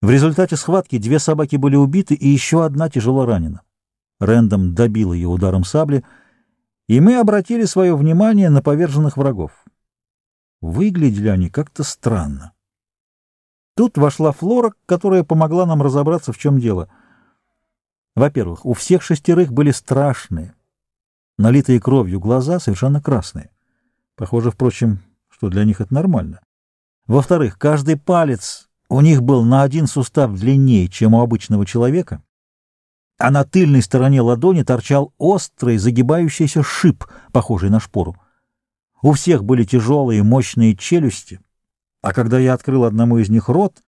В результате схватки две собаки были убиты и еще одна тяжело ранена. Рэндом добил ее ударом сабли, и мы обратили свое внимание на поверженных врагов. Выглядели они как-то странно. Тут вошла Флора, которая помогла нам разобраться, в чем дело. Во-первых, у всех шестерых были страшные, налитые кровью глаза, совершенно красные. Похоже, впрочем, что для них это нормально. Во-вторых, каждый палец у них был на один сустав длиннее, чем у обычного человека, а на тыльной стороне ладони торчал острый загибающийся шип, похожий на шпору. У всех были тяжелые мощные челюсти, а когда я открыл одному из них рот,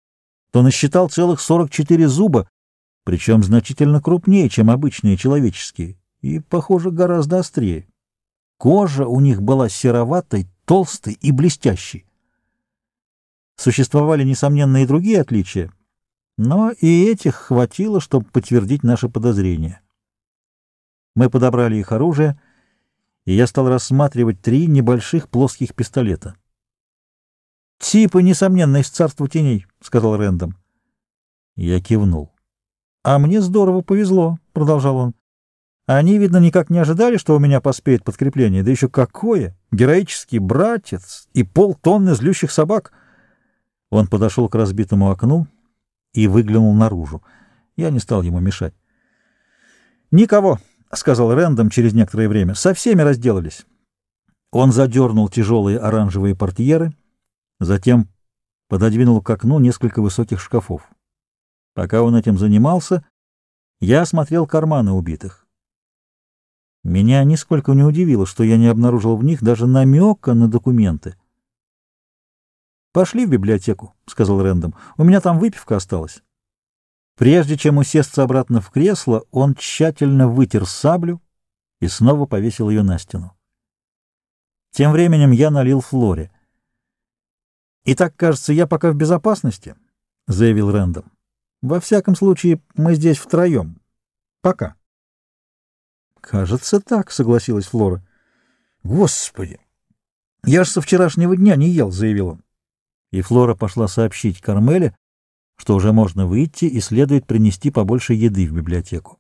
то насчитал целых 44 зуба, причем значительно крупнее, чем обычные человеческие, и, похоже, гораздо острее. Кожа у них была сероватой, толстой и блестящей. Существовали, несомненно, и другие отличия, но и этих хватило, чтобы подтвердить наши подозрения. Мы подобрали их оружие, и я стал рассматривать три небольших плоских пистолета. «Типы, несомненно, из царства теней», — сказал Рэндом. Я кивнул. «А мне здорово повезло», — продолжал он. «Они, видно, никак не ожидали, что у меня поспеет подкрепление. Да еще какое! Героический братец и полтонны злющих собак!» Он подошел к разбитому окну и выглянул наружу. Я не стал ему мешать. «Никого», — сказал Рэндом через некоторое время. «Со всеми разделались». Он задернул тяжелые оранжевые портьеры — Затем пододвинул к окну несколько высоких шкафов. Пока он этим занимался, я осмотрел карманы убитых. Меня нисколько не удивило, что я не обнаружил в них даже намека на документы. «Пошли в библиотеку», — сказал Рэндом. «У меня там выпивка осталась». Прежде чем усесться обратно в кресло, он тщательно вытер саблю и снова повесил ее на стену. Тем временем я налил Флоре — «Итак, кажется, я пока в безопасности», — заявил Рэндом. «Во всяком случае, мы здесь втроем. Пока». «Кажется, так», — согласилась Флора. «Господи! Я ж со вчерашнего дня не ел», — заявил он. И Флора пошла сообщить Кармеле, что уже можно выйти и следует принести побольше еды в библиотеку.